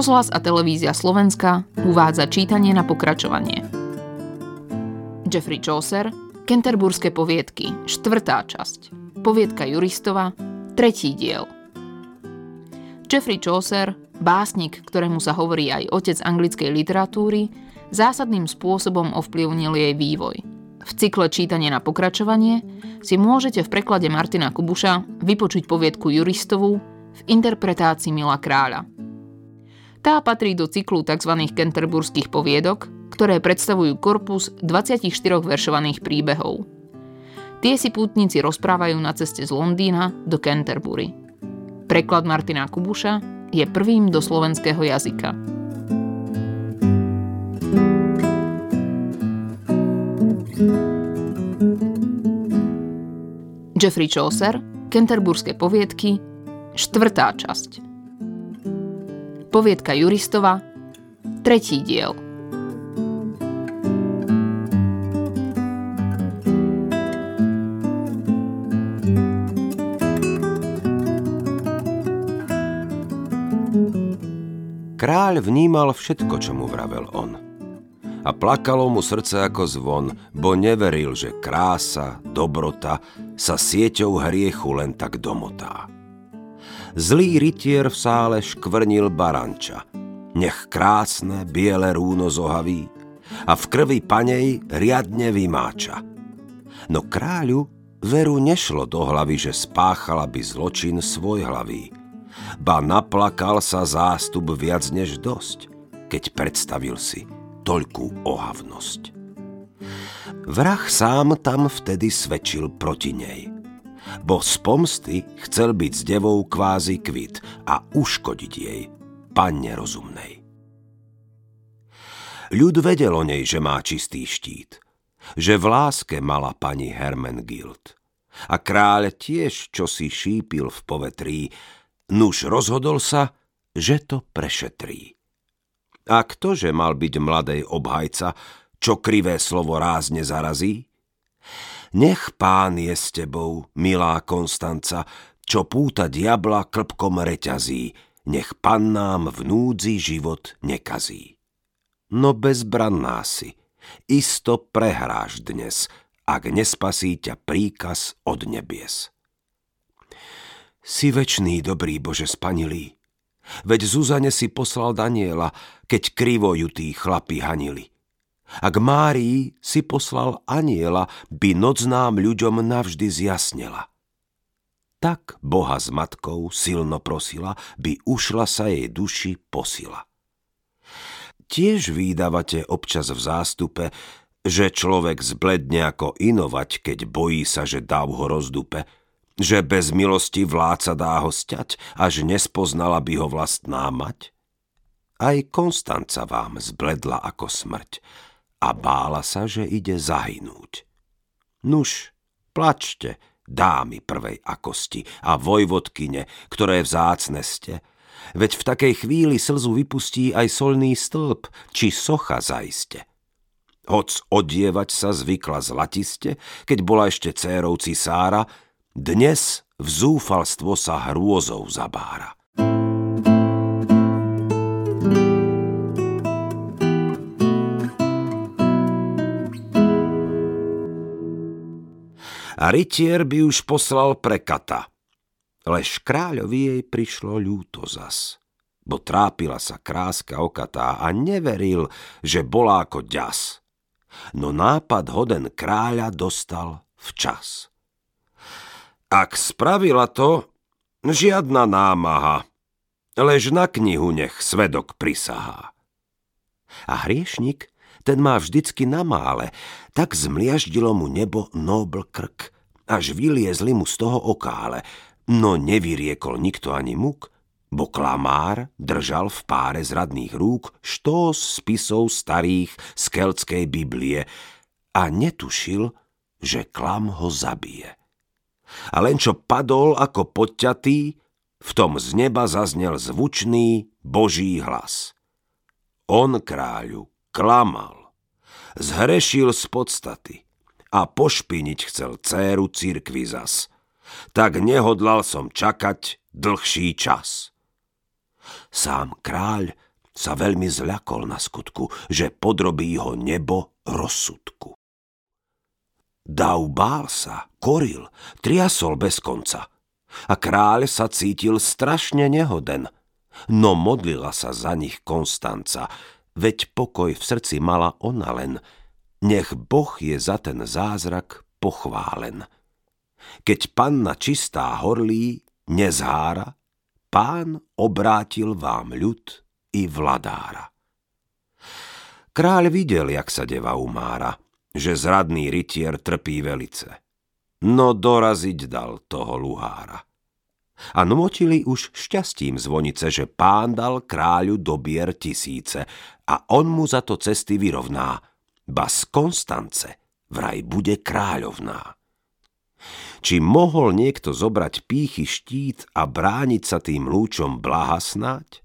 Rozhlas a televízia Slovenska uvádza čítanie na pokračovanie. Jeffrey Chaucer, Kenterburské poviedky, štvrtá časť. Poviedka Juristova, tretí diel. Jeffrey Chaucer, básnik, ktorému sa hovorí aj otec anglickej literatúry, zásadným spôsobom ovplyvnil jej vývoj. V cykle Čítanie na pokračovanie si môžete v preklade Martina Kubuša vypočuť poviedku Juristovu v interpretácii Mila Kráľa. Tá patrí do cyklu tzv. kenterburských poviedok, ktoré predstavujú korpus 24 veršovaných príbehov. Tie si pútnici rozprávajú na ceste z Londýna do Canterbury. Preklad Martina Kubuša je prvým do slovenského jazyka. Jeffrey Chaucer, Kenterburské poviedky, štvrtá časť. Poviedka Juristova, tretí diel. Kráľ vnímal všetko, čo mu vravel on. A plakalo mu srdce ako zvon, bo neveril, že krása, dobrota sa sieťou hriechu len tak domotá. Zlý rytier v sále škvrnil baranča. Nech krásne biele rúno zohaví a v krvi panej riadne vymáča. No kráľu veru nešlo do hlavy, že spáchala by zločin svoj hlavý. Ba naplakal sa zástup viac než dosť, keď predstavil si toľkú ohavnosť. Vrah sám tam vtedy svedčil proti nej – bo z pomsty chcel byť s devou kvázi kvit a uškodiť jej, panne rozumnej. Ľud vedel o nej, že má čistý štít, že v láske mala pani Hermengild. A kráľ tiež, čo si šípil v povetrí, nuž rozhodol sa, že to prešetrí. A ktože mal byť mladej obhajca, čo krivé slovo rázne zarazí? Nech pán je s tebou, milá Konstanca, čo púta diabla klpkom reťazí, nech pan nám v núdzi život nekazí. No bezbranná si, isto prehráš dnes, ak nespasí ťa príkaz od nebies. Si večný, dobrý Bože spanilý, veď Zuzane si poslal Daniela, keď krivo ju tí chlapi hanili. A k Márii si poslal aniela, by noc nám ľuďom navždy zjasnila. Tak Boha s matkou silno prosila, by ušla sa jej duši posila. Tiež vydávate občas v zástupe, že človek zbledne ako inovať, keď bojí sa, že dáv ho rozdupe, že bez milosti vláca dá ho sťať, až nespoznala by ho vlastná mať? Aj Konstanca vám zbledla ako smrť, a bála sa, že ide zahynúť. Nuž, plačte, dámy prvej akosti a vojvodkyne, ktoré vzácne ste, veď v takej chvíli slzu vypustí aj solný stĺp, či socha zaiste. Hoc odievať sa zvykla zlatiste, keď bola ešte dcérou cisára, dnes v zúfalstvo sa hrôzou zabára. A rytier by už poslal pre kata. Lež kráľovi jej prišlo ľúto zas, bo trápila sa kráska okatá a neveril, že bola ako ďas. No nápad hoden kráľa dostal včas. Ak spravila to, žiadna námaha, lež na knihu nech svedok prisahá. A hriešnik ten má vždycky na mále, tak zmliaždilo mu nebo nobl krk, až vyliezli mu z toho okále, no nevyriekol nikto ani muk, bo klamár držal v páre zradných rúk štós spisov starých z keltskej Biblie a netušil, že klam ho zabije. A len čo padol ako podťatý, v tom z neba zaznel zvučný Boží hlas. On kráľu klamal, zhrešil z podstaty a pošpiniť chcel céru cirkvi zas. Tak nehodlal som čakať dlhší čas. Sám kráľ sa veľmi zľakol na skutku, že podrobí ho nebo rozsudku. Dav bál sa, koril, triasol bez konca a kráľ sa cítil strašne nehoden, no modlila sa za nich Konstanca, veď pokoj v srdci mala ona len, nech Boh je za ten zázrak pochválen. Keď panna čistá horlí, nezhára, pán obrátil vám ľud i vladára. Kráľ videl, jak sa deva umára, že zradný rytier trpí velice. No doraziť dal toho luhára. A nmotili už šťastím zvonice, že pán dal kráľu dobier tisíce a on mu za to cesty vyrovná. Ba z Konstance vraj bude kráľovná. Či mohol niekto zobrať pýchy štít a brániť sa tým lúčom blaha snáď?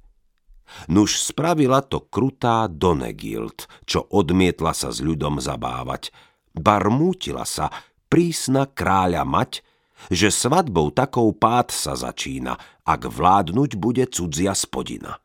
Nuž spravila to krutá Donegild, čo odmietla sa s ľudom zabávať. Barmútila sa, prísna kráľa mať, že svadbou takou pád sa začína, ak vládnuť bude cudzia spodina.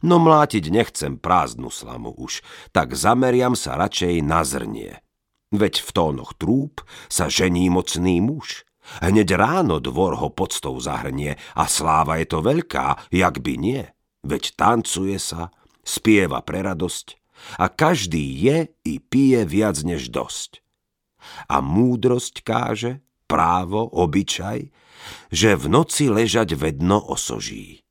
No mlátiť nechcem prázdnu slamu už, tak zameriam sa radšej na zrnie. Veď v tónoch trúb sa žení mocný muž. Hneď ráno dvor ho podstou zahrnie a sláva je to veľká, jak by nie veď tancuje sa, spieva pre radosť a každý je i pije viac než dosť. A múdrosť káže, právo, obyčaj, že v noci ležať vedno osoží.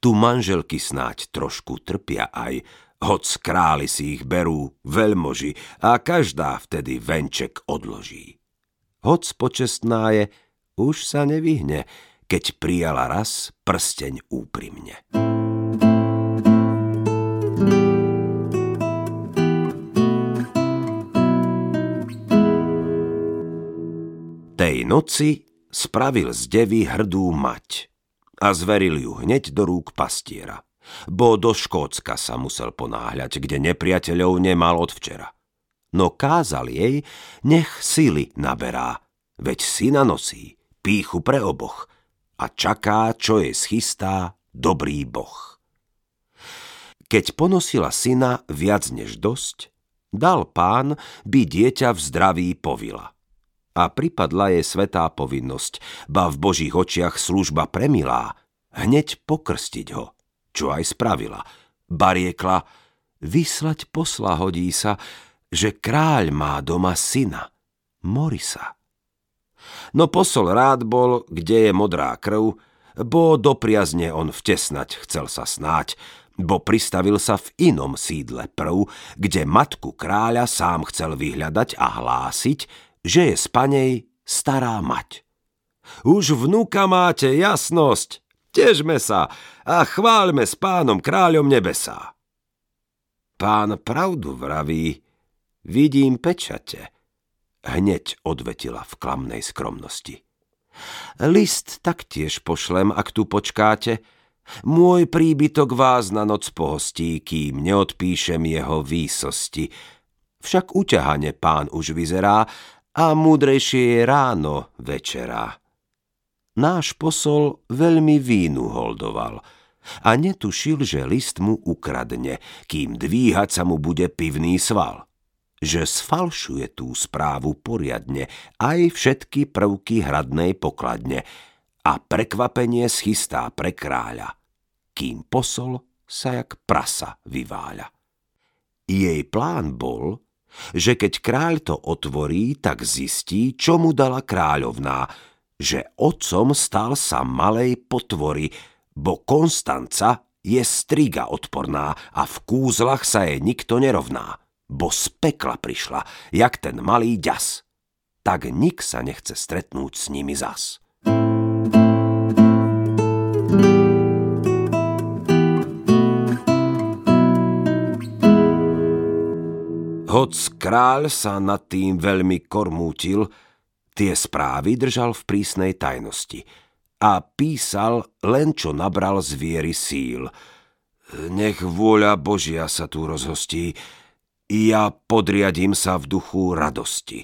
Tu manželky snáď trošku trpia aj, hoc králi si ich berú veľmoži a každá vtedy venček odloží. Hoc počestná je, už sa nevyhne, keď prijala raz prsteň úprimne. Noci spravil z devy hrdú mať a zveril ju hneď do rúk pastiera, bo do Škótska sa musel ponáhľať, kde nepriateľov nemal od včera. No kázal jej, nech sily naberá, veď syna nosí, píchu pre oboch a čaká, čo je schystá dobrý boh. Keď ponosila syna viac než dosť, dal pán, by dieťa v zdraví povila – a pripadla jej svetá povinnosť, ba v Božích očiach služba premilá, hneď pokrstiť ho, čo aj spravila. Bariekla, vyslať posla hodí sa, že kráľ má doma syna, Morisa. No posol rád bol, kde je modrá krv, bo do priazne on vtesnať chcel sa snáť, bo pristavil sa v inom sídle prv, kde matku kráľa sám chcel vyhľadať a hlásiť, že je z panej stará mať. Už vnúka máte jasnosť, težme sa a chváľme s pánom kráľom nebesa. Pán pravdu vraví, vidím pečate, hneď odvetila v klamnej skromnosti. List taktiež pošlem, ak tu počkáte. Môj príbytok vás na noc pohostí, kým neodpíšem jeho výsosti. Však uťahane pán už vyzerá a múdrejšie je ráno večera. Náš posol veľmi vínu holdoval a netušil, že list mu ukradne, kým dvíhať sa mu bude pivný sval. Že sfalšuje tú správu poriadne aj všetky prvky hradnej pokladne a prekvapenie schystá pre kráľa, kým posol sa jak prasa vyváľa. Jej plán bol, že keď kráľ to otvorí, tak zistí, čo mu dala kráľovná, že otcom stal sa malej potvory, bo Konstanca je striga odporná a v kúzlach sa jej nikto nerovná, bo z pekla prišla, jak ten malý ďas. Tak nik sa nechce stretnúť s nimi zas. Hoc kráľ sa nad tým veľmi kormútil, tie správy držal v prísnej tajnosti a písal len čo nabral z viery síl. Nech vôľa Božia sa tu rozhostí, ja podriadím sa v duchu radosti.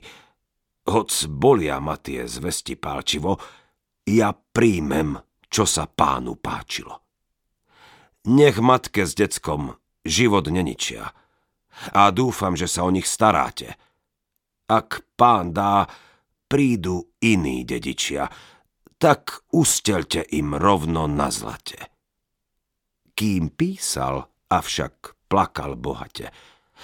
Hoc bolia ma tie zvesti pálčivo, ja príjmem, čo sa pánu páčilo. Nech matke s deckom život neničia. A dúfam, že sa o nich staráte. Ak pán dá, prídu iní dedičia, tak ustelte im rovno na zlate. Kým písal, avšak plakal bohate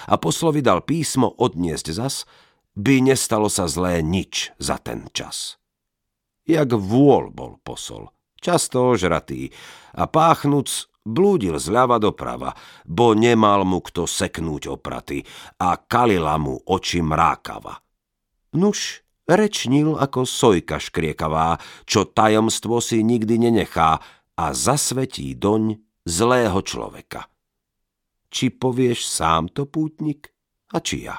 a poslovi dal písmo odniesť zas, by nestalo sa zlé nič za ten čas. Jak vôľ bol posol, často ožratý a páchnuc Blúdil zľava doprava, bo nemal mu kto seknúť opraty a kalila mu oči mrákava. Nuž, rečnil ako sojka škriekavá, čo tajomstvo si nikdy nenechá a zasvetí doň zlého človeka. Či povieš sám to pútnik, a či ja?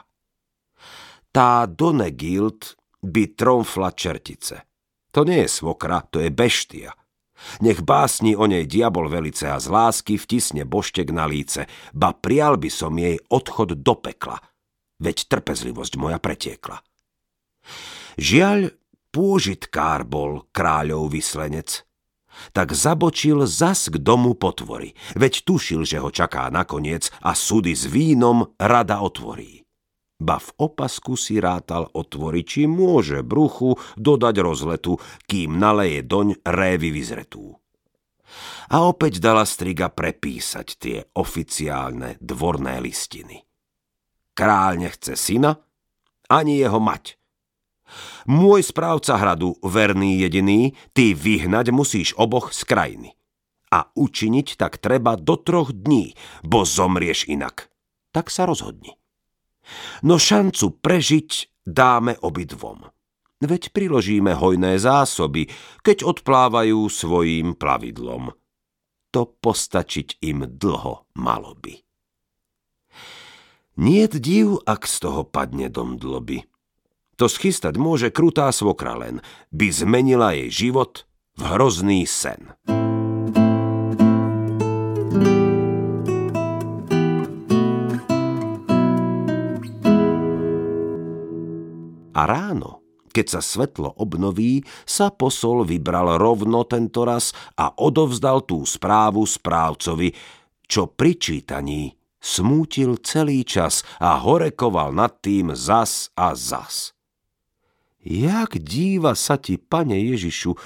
Tá Donegild by tromfla čertice. To nie je svokra, to je beštia. Nech básni o nej diabol velice a z lásky vtisne boštek na líce, ba prial by som jej odchod do pekla, veď trpezlivosť moja pretiekla. Žiaľ, pôžitkár bol kráľov vyslenec, tak zabočil zas k domu potvory, veď tušil, že ho čaká nakoniec a súdy s vínom rada otvorí ba v opasku si rátal otvoriť, či môže bruchu dodať rozletu, kým naleje doň révy vyzretú. A opäť dala striga prepísať tie oficiálne dvorné listiny. Kráľ nechce syna, ani jeho mať. Môj správca hradu, verný jediný, ty vyhnať musíš oboch z krajiny. A učiniť tak treba do troch dní, bo zomrieš inak. Tak sa rozhodni. No šancu prežiť dáme obidvom. Veď priložíme hojné zásoby, keď odplávajú svojím plavidlom. To postačiť im dlho malo by. Niet div, ak z toho padne dom dloby. To schystať môže krutá svokra len, by zmenila jej život v hrozný sen. A ráno, keď sa svetlo obnoví, sa posol vybral rovno tento raz a odovzdal tú správu správcovi, čo pri čítaní smútil celý čas a horekoval nad tým zas a zas. Jak díva sa ti, pane Ježišu,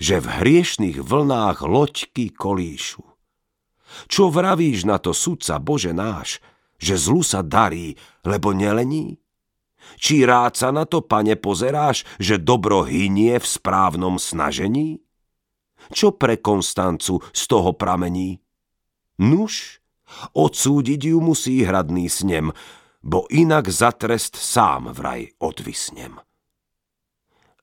že v hriešných vlnách loďky kolíšu. Čo vravíš na to, sudca Bože náš, že zlu sa darí, lebo nelení? Či rád sa na to, pane, pozeráš, že dobro hynie v správnom snažení? Čo pre Konstancu z toho pramení? Nuž, odsúdiť ju musí hradný snem, bo inak za trest sám vraj odvisnem.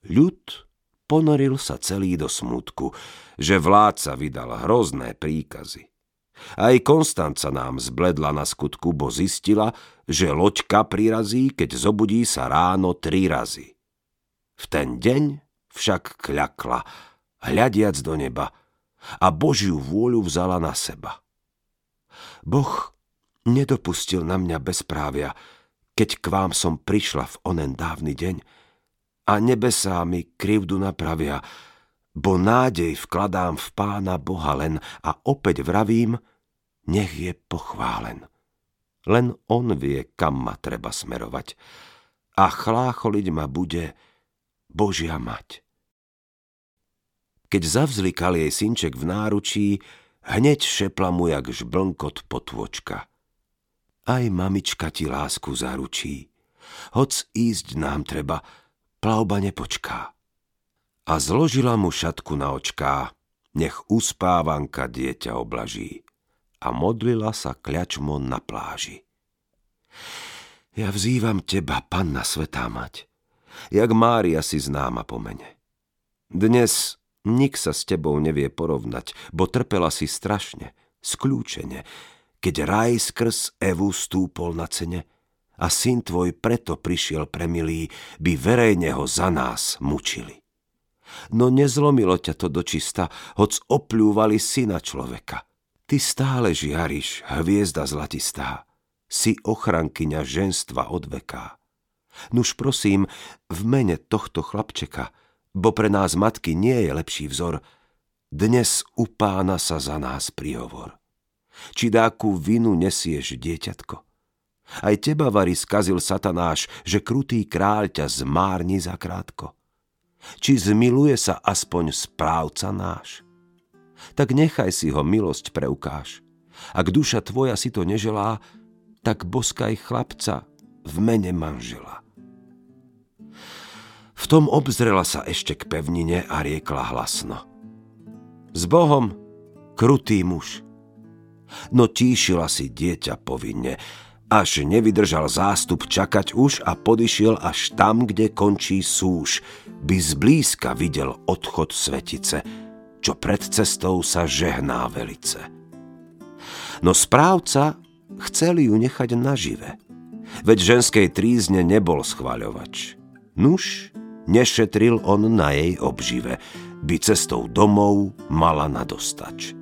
Ľud ponoril sa celý do smutku, že vládca vydal hrozné príkazy. Aj Konstanca nám zbledla na skutku, bo zistila, že loďka prirazí, keď zobudí sa ráno tri razy. V ten deň však kľakla, hľadiac do neba, a Božiu vôľu vzala na seba. Boh nedopustil na mňa bezprávia, keď k vám som prišla v onen dávny deň a nebesá mi krivdu napravia, bo nádej vkladám v Pána Boha len a opäť vravím, nech je pochválen. Len on vie, kam ma treba smerovať. A chlácholiť ma bude Božia mať. Keď zavzlikal jej synček v náručí, hneď šepla mu jak žblnkot potôčka. Aj mamička ti lásku zaručí. Hoc ísť nám treba, plavba nepočká a zložila mu šatku na očká, nech uspávanka dieťa oblaží a modlila sa kľačmo na pláži. Ja vzývam teba, panna svetá mať, jak Mária si známa po mene. Dnes nik sa s tebou nevie porovnať, bo trpela si strašne, skľúčene, keď raj skrz Evu stúpol na cene a syn tvoj preto prišiel premilý, by verejne ho za nás mučili. No nezlomilo ťa to dočista, hoc opľúvali syna človeka. Ty stále žiariš, hviezda zlatistá. Si ochrankyňa ženstva od veka. Nuž prosím, v mene tohto chlapčeka, bo pre nás matky nie je lepší vzor, dnes u pána sa za nás prihovor. Či dáku vinu nesieš, dieťatko? Aj teba, Vary, skazil satanáš, že krutý kráľ ťa zmárni zakrátko. Či zmiluje sa aspoň správca náš? Tak nechaj si ho milosť preukáž. Ak duša tvoja si to neželá, tak boskaj chlapca v mene manžela. V tom obzrela sa ešte k pevnine a riekla hlasno. S Bohom, krutý muž. No tíšila si dieťa povinne, až nevydržal zástup čakať už a podišiel až tam, kde končí súž, by zblízka videl odchod svetice, čo pred cestou sa žehná velice. No správca chceli ju nechať nažive, veď ženskej trízne nebol schváľovač. Nuž, nešetril on na jej obžive, by cestou domov mala nadostač.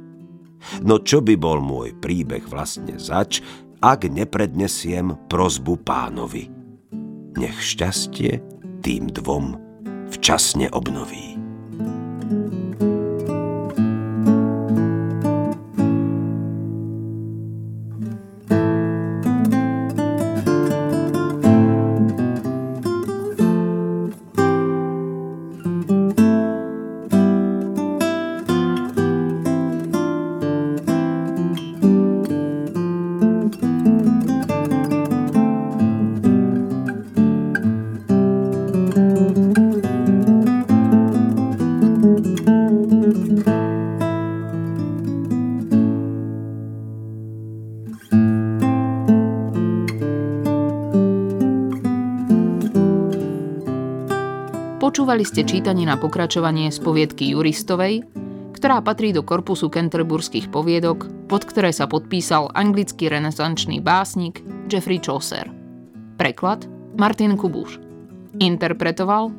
No čo by bol môj príbeh vlastne zač, ak neprednesiem prozbu pánovi. Nech šťastie tým dvom včasne obnoví. Počúvali ste čítanie na pokračovanie z poviedky Juristovej, ktorá patrí do korpusu kenterburských poviedok, pod ktoré sa podpísal anglický renesančný básnik Jeffrey Chaucer. Preklad Martin Kubuš. Interpretoval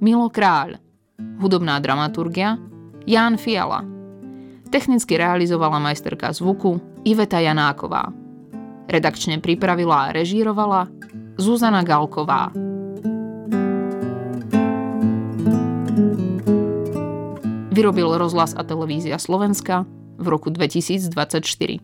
Milo Kráľ. Hudobná dramaturgia Ján Fiala. Technicky realizovala majsterka zvuku Iveta Janáková. Redakčne pripravila a režírovala Zuzana Galková. Vyrobil rozhlas a televízia Slovenska v roku 2024.